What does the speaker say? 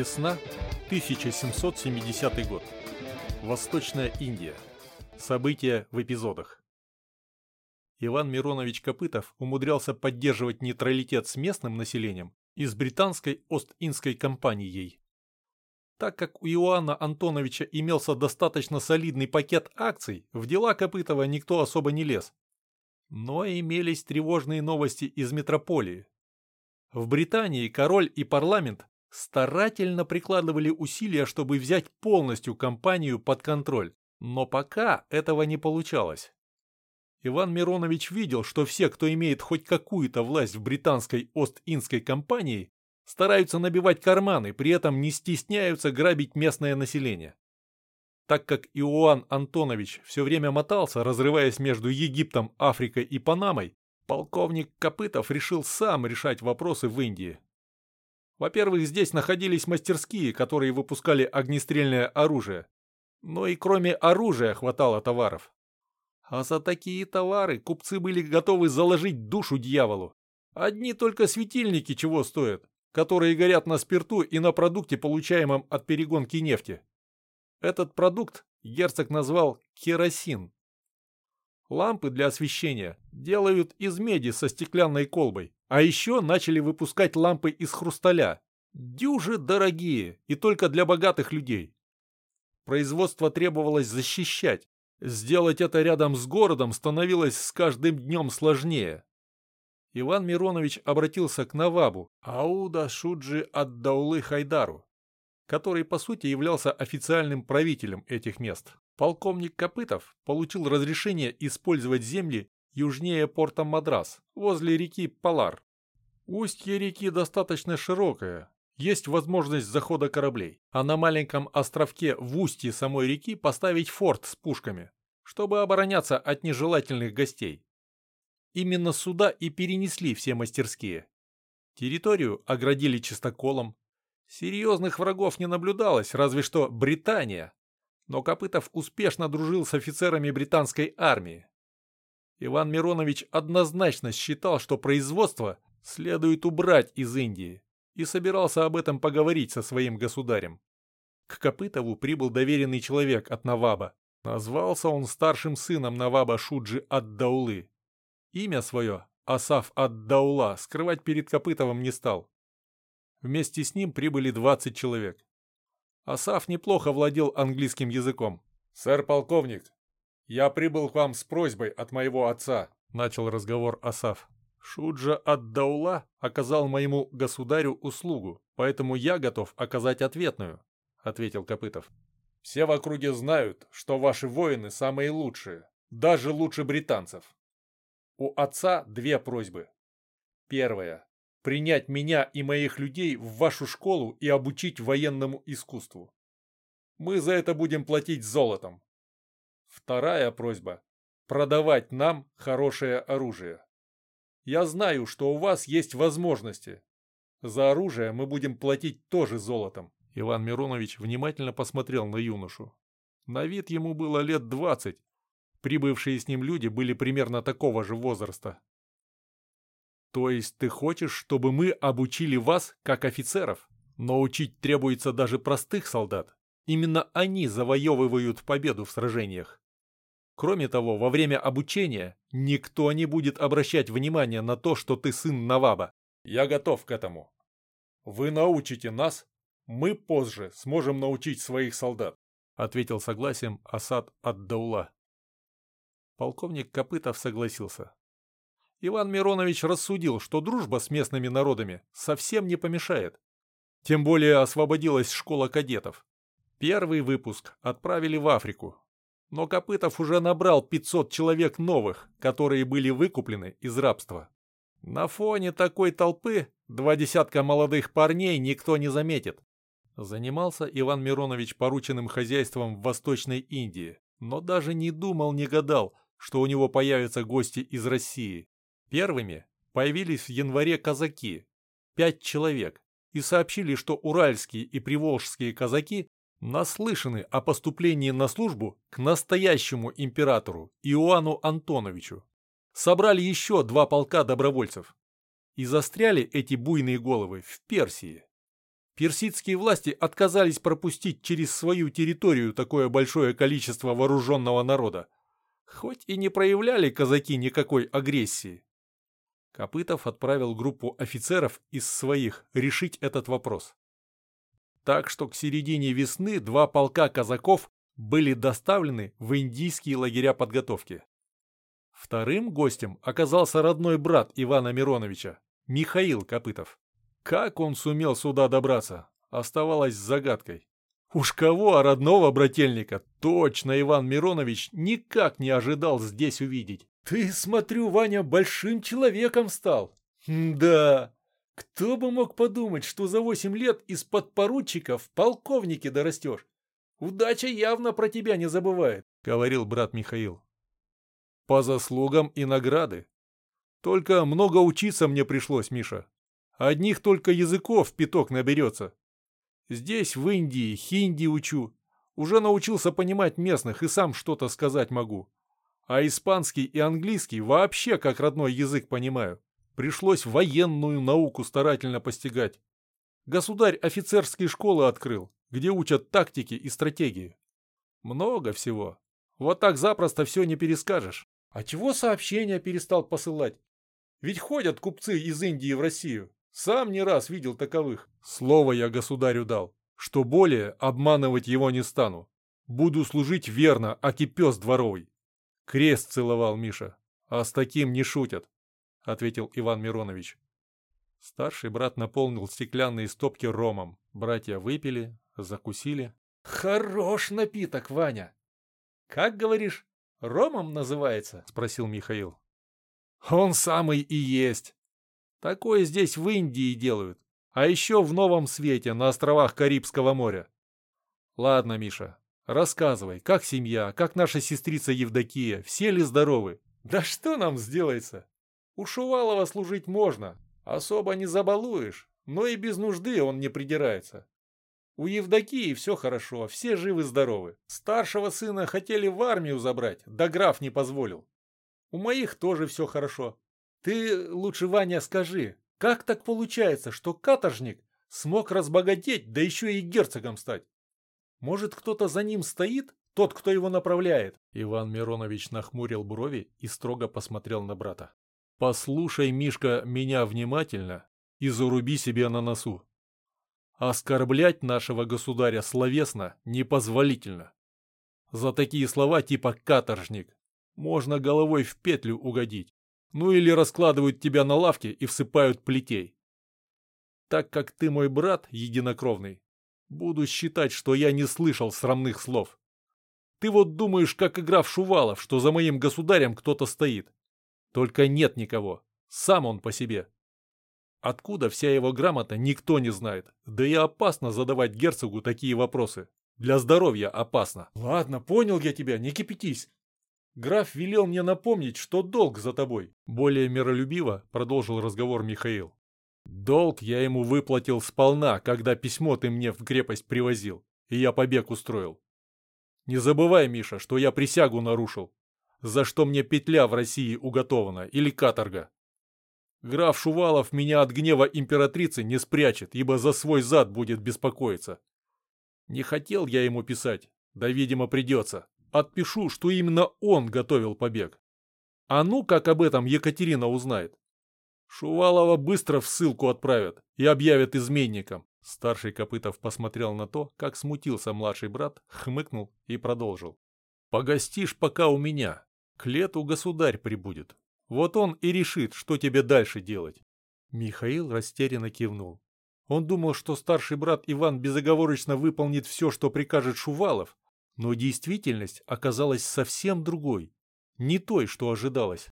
Весна, 1770 год. Восточная Индия. События в эпизодах. Иван Миронович Копытов умудрялся поддерживать нейтралитет с местным населением и с британской Ост-Индской компанией. Так как у Иоанна Антоновича имелся достаточно солидный пакет акций, в дела Копытова никто особо не лез. Но имелись тревожные новости из метрополии. В Британии король и парламент старательно прикладывали усилия, чтобы взять полностью компанию под контроль, но пока этого не получалось. Иван Миронович видел, что все, кто имеет хоть какую-то власть в британской Ост-Индской компании, стараются набивать карманы, при этом не стесняются грабить местное население. Так как Иоанн Антонович все время мотался, разрываясь между Египтом, Африкой и Панамой, полковник Копытов решил сам решать вопросы в Индии. Во-первых, здесь находились мастерские, которые выпускали огнестрельное оружие. Но и кроме оружия хватало товаров. А за такие товары купцы были готовы заложить душу дьяволу. Одни только светильники чего стоят, которые горят на спирту и на продукте, получаемом от перегонки нефти. Этот продукт герцог назвал керосин. Лампы для освещения делают из меди со стеклянной колбой. А еще начали выпускать лампы из хрусталя. Дюжи дорогие и только для богатых людей. Производство требовалось защищать. Сделать это рядом с городом становилось с каждым днем сложнее. Иван Миронович обратился к Навабу Ауда Шуджи Аддаулы Хайдару, который по сути являлся официальным правителем этих мест. Полковник Копытов получил разрешение использовать земли южнее порта Мадрас, возле реки Палар. Устье реки достаточно широкое, есть возможность захода кораблей, а на маленьком островке в устье самой реки поставить форт с пушками, чтобы обороняться от нежелательных гостей. Именно сюда и перенесли все мастерские. Территорию оградили чистоколом. Серьезных врагов не наблюдалось, разве что Британия. Но Копытов успешно дружил с офицерами британской армии. Иван Миронович однозначно считал, что производство следует убрать из Индии и собирался об этом поговорить со своим государем. К Копытову прибыл доверенный человек от Наваба. Назвался он старшим сыном Наваба Шуджи Ад-Даулы. Имя свое, Асаф Ад-Даула, скрывать перед Копытовым не стал. Вместе с ним прибыли 20 человек. Асаф неплохо владел английским языком. «Сэр полковник, «Я прибыл к вам с просьбой от моего отца», — начал разговор Асав. «Шуджа ад-Даула оказал моему государю услугу, поэтому я готов оказать ответную», — ответил Копытов. «Все в округе знают, что ваши воины самые лучшие, даже лучше британцев. У отца две просьбы. Первая — принять меня и моих людей в вашу школу и обучить военному искусству. Мы за это будем платить золотом. Вторая просьба – продавать нам хорошее оружие. Я знаю, что у вас есть возможности. За оружие мы будем платить тоже золотом. Иван Миронович внимательно посмотрел на юношу. На вид ему было лет двадцать. Прибывшие с ним люди были примерно такого же возраста. То есть ты хочешь, чтобы мы обучили вас как офицеров? Но учить требуется даже простых солдат. Именно они завоевывают победу в сражениях. Кроме того, во время обучения никто не будет обращать внимания на то, что ты сын Наваба. Я готов к этому. Вы научите нас, мы позже сможем научить своих солдат, ответил согласием Асад Ад-Даула. Полковник Копытов согласился. Иван Миронович рассудил, что дружба с местными народами совсем не помешает. Тем более освободилась школа кадетов. Первый выпуск отправили в Африку, но Копытов уже набрал 500 человек новых, которые были выкуплены из рабства. На фоне такой толпы два десятка молодых парней никто не заметит. Занимался Иван Миронович порученным хозяйством в Восточной Индии, но даже не думал, не гадал, что у него появятся гости из России. Первыми появились в январе казаки, пять человек, и сообщили, что уральские и приволжские казаки наслышаны о поступлении на службу к настоящему императору Иоанну Антоновичу. Собрали еще два полка добровольцев. И застряли эти буйные головы в Персии. Персидские власти отказались пропустить через свою территорию такое большое количество вооруженного народа, хоть и не проявляли казаки никакой агрессии. Копытов отправил группу офицеров из своих решить этот вопрос. Так что к середине весны два полка казаков были доставлены в индийские лагеря подготовки. Вторым гостем оказался родной брат Ивана Мироновича, Михаил Копытов. Как он сумел сюда добраться, оставалось загадкой. Уж кого, а родного брательника, точно Иван Миронович никак не ожидал здесь увидеть. «Ты, смотрю, Ваня, большим человеком стал». «Да, кто бы мог подумать, что за восемь лет из-под поручика в полковнике дорастешь? Удача явно про тебя не забывает», — говорил брат Михаил. «По заслугам и награды. Только много учиться мне пришлось, Миша. Одних только языков пяток наберется. Здесь, в Индии, хинди учу. Уже научился понимать местных и сам что-то сказать могу. А испанский и английский вообще как родной язык понимаю. Пришлось военную науку старательно постигать. Государь офицерские школы открыл, где учат тактики и стратегии. Много всего. Вот так запросто все не перескажешь. А чего сообщения перестал посылать? Ведь ходят купцы из Индии в Россию. Сам не раз видел таковых. Слово я государю дал, что более обманывать его не стану. Буду служить верно, аки пес дворовый. Крест целовал Миша. А с таким не шутят, ответил Иван Миронович. Старший брат наполнил стеклянные стопки ромом. Братья выпили, закусили. Хорош напиток, Ваня. Как говоришь, ромом называется? Спросил Михаил. Он самый и есть. Такое здесь в Индии делают. А еще в Новом Свете, на островах Карибского моря. Ладно, Миша, рассказывай, как семья, как наша сестрица Евдокия, все ли здоровы? Да что нам сделается? У Шувалова служить можно, особо не забалуешь, но и без нужды он не придирается. У Евдокии все хорошо, все живы-здоровы. Старшего сына хотели в армию забрать, да граф не позволил. У моих тоже все хорошо. Ты лучше, Ваня, скажи, как так получается, что каторжник смог разбогатеть, да еще и герцогом стать? Может, кто-то за ним стоит, тот, кто его направляет?» Иван Миронович нахмурил брови и строго посмотрел на брата. «Послушай, Мишка, меня внимательно и заруби себе на носу. Оскорблять нашего государя словесно непозволительно. За такие слова типа «каторжник» можно головой в петлю угодить. Ну или раскладывают тебя на лавке и всыпают плетей. Так как ты мой брат единокровный, буду считать, что я не слышал срамных слов. Ты вот думаешь, как игра в Шувалов, что за моим государем кто-то стоит. Только нет никого. Сам он по себе. Откуда вся его грамота, никто не знает. Да и опасно задавать герцогу такие вопросы. Для здоровья опасно. Ладно, понял я тебя, не кипятись. Граф велел мне напомнить, что долг за тобой. Более миролюбиво продолжил разговор Михаил. Долг я ему выплатил сполна, когда письмо ты мне в крепость привозил, и я побег устроил. Не забывай, Миша, что я присягу нарушил, за что мне петля в России уготована или каторга. Граф Шувалов меня от гнева императрицы не спрячет, ибо за свой зад будет беспокоиться. Не хотел я ему писать, да, видимо, придется отпишу, что именно он готовил побег. А ну, как об этом Екатерина узнает. Шувалова быстро в ссылку отправят и объявят изменником. Старший Копытов посмотрел на то, как смутился младший брат, хмыкнул и продолжил. «Погостишь пока у меня. К лету государь прибудет. Вот он и решит, что тебе дальше делать». Михаил растерянно кивнул. Он думал, что старший брат Иван безоговорочно выполнит все, что прикажет Шувалов, но действительность оказалась совсем другой, не той, что ожидалось.